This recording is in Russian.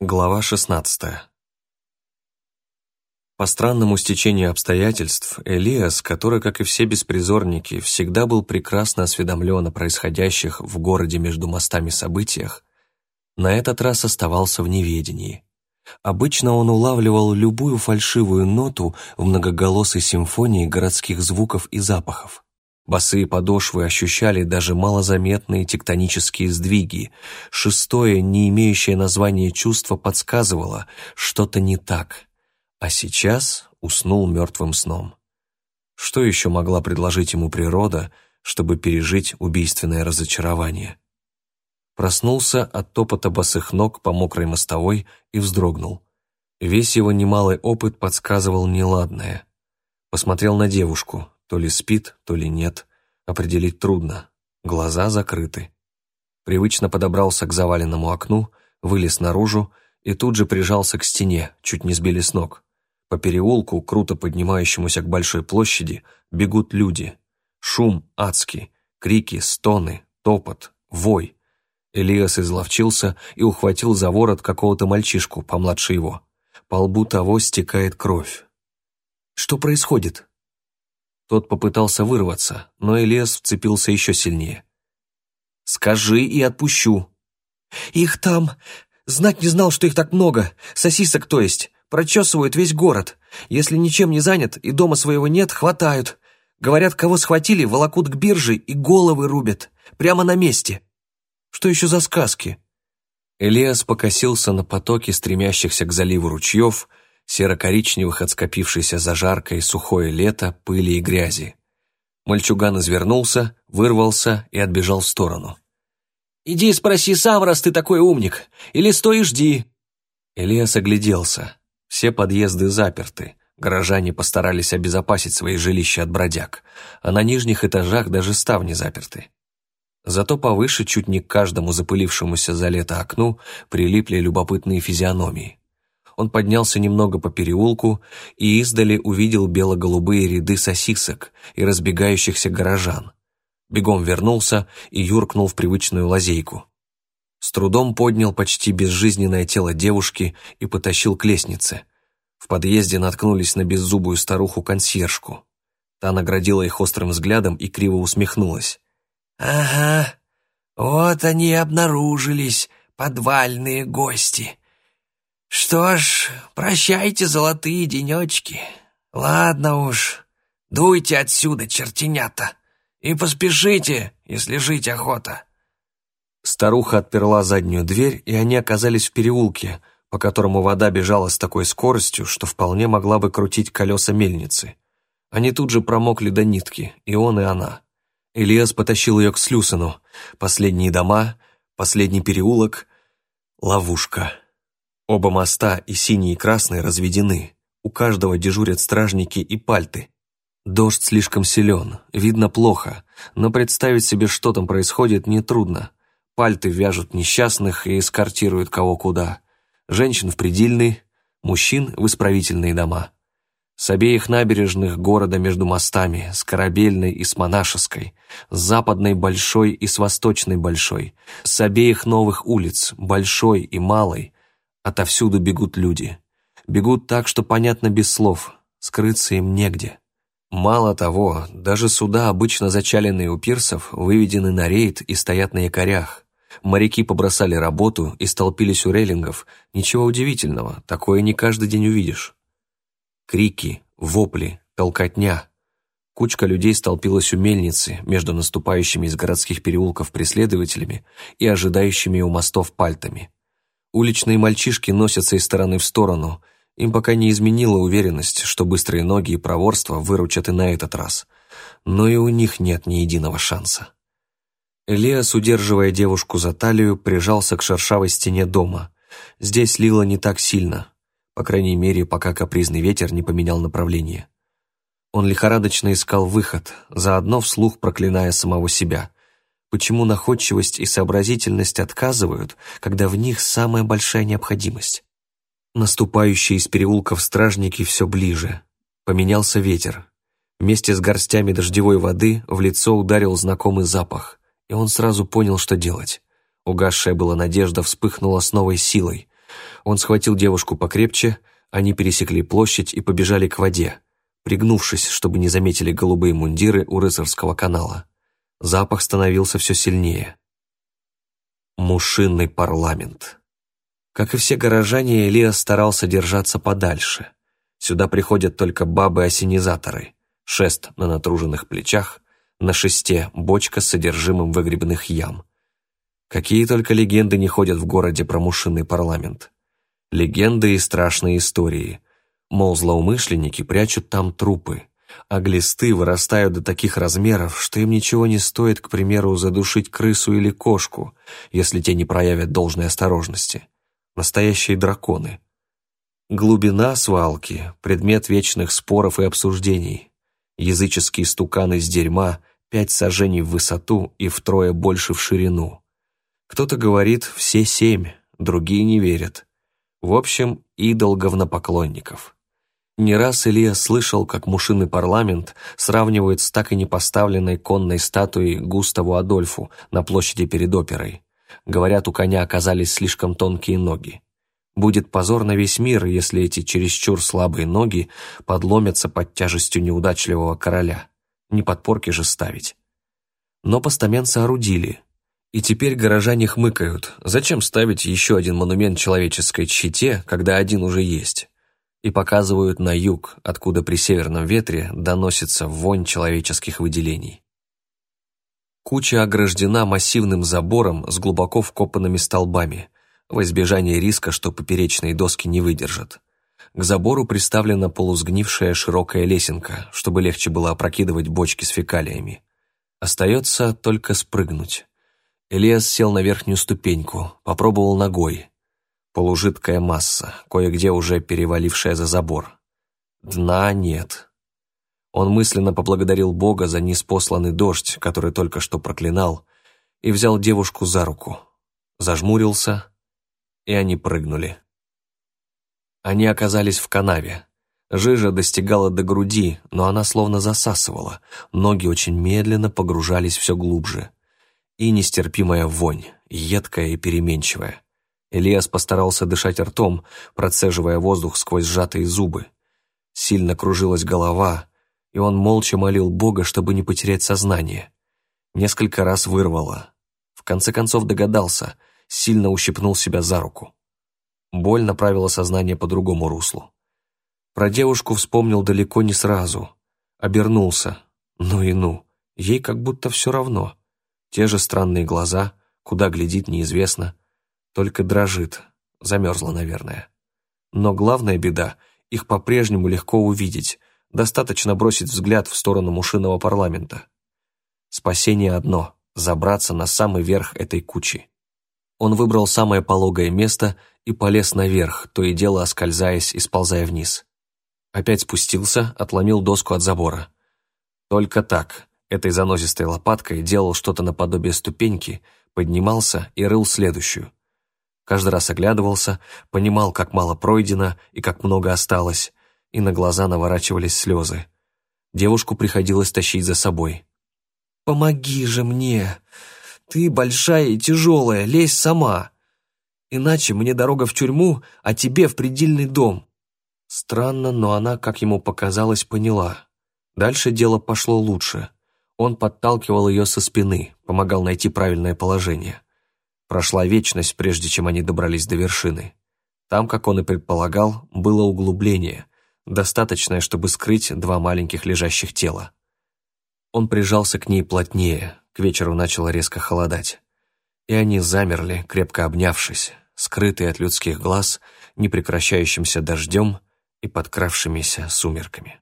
Глава 16 По странному стечению обстоятельств, Элиас, который, как и все беспризорники, всегда был прекрасно осведомлен о происходящих в городе между мостами событиях, на этот раз оставался в неведении. Обычно он улавливал любую фальшивую ноту в многоголосой симфонии городских звуков и запахов. Босые подошвы ощущали даже малозаметные тектонические сдвиги. Шестое, не имеющее названия чувство, подсказывало, что-то не так. А сейчас уснул мертвым сном. Что еще могла предложить ему природа, чтобы пережить убийственное разочарование? Проснулся от топота босых ног по мокрой мостовой и вздрогнул. Весь его немалый опыт подсказывал неладное. Посмотрел на девушку, то ли спит, то ли нет. Определить трудно. Глаза закрыты. Привычно подобрался к заваленному окну, вылез наружу и тут же прижался к стене, чуть не сбили с ног. По переулку, круто поднимающемуся к большой площади, бегут люди. Шум адский, крики, стоны, топот, вой. Элиас изловчился и ухватил за ворот какого-то мальчишку, помладше его. По лбу того стекает кровь. «Что происходит?» Тот попытался вырваться, но Элиас вцепился еще сильнее. «Скажи и отпущу». «Их там... Знать не знал, что их так много. Сосисок, то есть. Прочесывают весь город. Если ничем не занят и дома своего нет, хватают. Говорят, кого схватили, волокут к бирже и головы рубят. Прямо на месте. Что еще за сказки?» Элиас покосился на потоки стремящихся к заливу ручьев, серо-коричневых от скопившейся за жаркое и сухое лето пыли и грязи. Мальчуган извернулся, вырвался и отбежал в сторону. «Иди спроси сам, раз ты такой умник, или стой и жди!» Элиас огляделся. Все подъезды заперты, горожане постарались обезопасить свои жилища от бродяг, а на нижних этажах даже ставни заперты. Зато повыше, чуть не к каждому запылившемуся за лето окну, прилипли любопытные физиономии. Он поднялся немного по переулку и издали увидел бело-голубые ряды сосисок и разбегающихся горожан. Бегом вернулся и юркнул в привычную лазейку. С трудом поднял почти безжизненное тело девушки и потащил к лестнице. В подъезде наткнулись на беззубую старуху-консьержку. Та наградила их острым взглядом и криво усмехнулась. «Ага, вот они и обнаружились, подвальные гости. «Что ж, прощайте, золотые денечки. Ладно уж, дуйте отсюда, чертенята, и поспешите, если жить охота». Старуха отперла заднюю дверь, и они оказались в переулке, по которому вода бежала с такой скоростью, что вполне могла бы крутить колеса мельницы. Они тут же промокли до нитки, и он, и она. Ильяс потащил ее к Слюсану. Последние дома, последний переулок, ловушка. Оба моста, и синий, и красный, разведены. У каждого дежурят стражники и пальты. Дождь слишком силен, видно плохо, но представить себе, что там происходит, нетрудно. Пальты вяжут несчастных и эскортируют кого куда. Женщин в предельный, мужчин в исправительные дома. С обеих набережных города между мостами, с Корабельной и с Монашеской, с Западной Большой и с Восточной Большой, с обеих новых улиц, Большой и Малой, Отовсюду бегут люди. Бегут так, что понятно без слов, скрыться им негде. Мало того, даже суда, обычно зачаленные у пирсов, выведены на рейд и стоят на якорях. Моряки побросали работу и столпились у рейлингов. Ничего удивительного, такое не каждый день увидишь. Крики, вопли, толкотня. Кучка людей столпилась у мельницы между наступающими из городских переулков преследователями и ожидающими у мостов пальтами. Уличные мальчишки носятся из стороны в сторону. Им пока не изменила уверенность, что быстрые ноги и проворство выручат и на этот раз. Но и у них нет ни единого шанса. Элиас, удерживая девушку за талию, прижался к шершавой стене дома. Здесь лило не так сильно, по крайней мере, пока капризный ветер не поменял направление. Он лихорадочно искал выход, заодно вслух проклиная самого себя почему находчивость и сообразительность отказывают, когда в них самая большая необходимость. Наступающие из переулков стражники все ближе. Поменялся ветер. Вместе с горстями дождевой воды в лицо ударил знакомый запах, и он сразу понял, что делать. Угасшая была надежда вспыхнула с новой силой. Он схватил девушку покрепче, они пересекли площадь и побежали к воде, пригнувшись, чтобы не заметили голубые мундиры у рыцарского канала. Запах становился все сильнее. Мушинный парламент. Как и все горожане, Элиа старался держаться подальше. Сюда приходят только бабы-осенизаторы. Шест на натруженных плечах, на шесте бочка с содержимым выгребных ям. Какие только легенды не ходят в городе про мушиный парламент. Легенды и страшные истории. Мол, злоумышленники прячут там трупы, а глисты вырастают до таких размеров, что им ничего не стоит, к примеру, задушить крысу или кошку, если те не проявят должной осторожности настоящие драконы. Глубина свалки – предмет вечных споров и обсуждений. Языческие стуканы из дерьма – пять сажений в высоту и втрое больше в ширину. Кто-то говорит «все семь», другие не верят. В общем, идол говнопоклонников. Не раз Илья слышал, как мушиный парламент сравнивают с так и не поставленной конной статуей Густаву Адольфу на площади перед оперой. Говорят, у коня оказались слишком тонкие ноги. Будет позор на весь мир, если эти чересчур слабые ноги подломятся под тяжестью неудачливого короля. Не подпорки же ставить. Но постамент соорудили. И теперь горожане хмыкают. Зачем ставить еще один монумент человеческой чите, когда один уже есть? И показывают на юг, откуда при северном ветре доносится вонь человеческих выделений. Куча ограждена массивным забором с глубоко вкопанными столбами, во избежание риска, что поперечные доски не выдержат. К забору приставлена полусгнившая широкая лесенка, чтобы легче было опрокидывать бочки с фекалиями. Остается только спрыгнуть. Элиас сел на верхнюю ступеньку, попробовал ногой. Полужидкая масса, кое-где уже перевалившая за забор. Дна нет. Он мысленно поблагодарил Бога за неспосланный дождь, который только что проклинал, и взял девушку за руку. Зажмурился, и они прыгнули. Они оказались в канаве. Жижа достигала до груди, но она словно засасывала, ноги очень медленно погружались все глубже. И нестерпимая вонь, едкая и переменчивая. Элиас постарался дышать ртом, процеживая воздух сквозь сжатые зубы. Сильно кружилась голова, и он молча молил Бога, чтобы не потерять сознание. Несколько раз вырвало. В конце концов догадался, сильно ущипнул себя за руку. Боль направила сознание по другому руслу. Про девушку вспомнил далеко не сразу. Обернулся. Ну и ну, ей как будто все равно. Те же странные глаза, куда глядит неизвестно. Только дрожит, замерзла, наверное. Но главная беда, их по-прежнему легко увидеть, Достаточно бросить взгляд в сторону мушиного парламента. Спасение одно — забраться на самый верх этой кучи. Он выбрал самое пологое место и полез наверх, то и дело оскользаясь и сползая вниз. Опять спустился, отломил доску от забора. Только так, этой занозистой лопаткой делал что-то наподобие ступеньки, поднимался и рыл следующую. Каждый раз оглядывался, понимал, как мало пройдено и как много осталось, и на глаза наворачивались слезы. Девушку приходилось тащить за собой. «Помоги же мне! Ты большая и тяжелая, лезь сама! Иначе мне дорога в тюрьму, а тебе в предельный дом!» Странно, но она, как ему показалось, поняла. Дальше дело пошло лучше. Он подталкивал ее со спины, помогал найти правильное положение. Прошла вечность, прежде чем они добрались до вершины. Там, как он и предполагал, было углубление, достаточное, чтобы скрыть два маленьких лежащих тела. Он прижался к ней плотнее, к вечеру начало резко холодать. И они замерли, крепко обнявшись, скрытые от людских глаз, непрекращающимся дождем и подкравшимися сумерками.